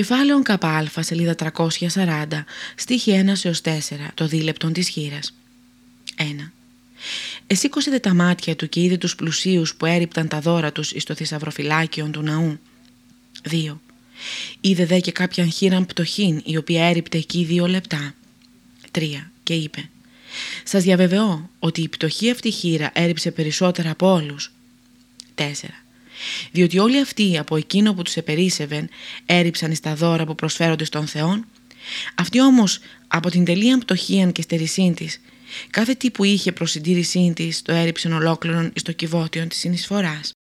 Κεφάλαιο ΚΑ, σελίδα 340, στίχη 1 έως 4, το δίλεπτον της χείρας. 1. Εσήκωσε τα μάτια του και είδε τους πλουσίους που έριπταν τα δώρα τους εις το θησαυροφυλάκιον του ναού. 2. Είδε δε και κάποιαν χείραν πτωχήν η οποία έριπτε εκεί δύο λεπτά. 3. Και είπε «Σας διαβεβαιώ ότι η πτωχή αυτή χείρα έριψε περισσότερα από όλους». 4. Διότι όλοι αυτοί από εκείνο που τους επερίσευεν έριψαν εις τα δώρα που προσφέρονται στον Θεόν, αυτή όμως από την τελεία πτωχίαν και στερησίν της, κάθε τι που είχε προς συντήρησή της το έριψεν ολόκληρον εις το κυβότιον της συνεισφοράς.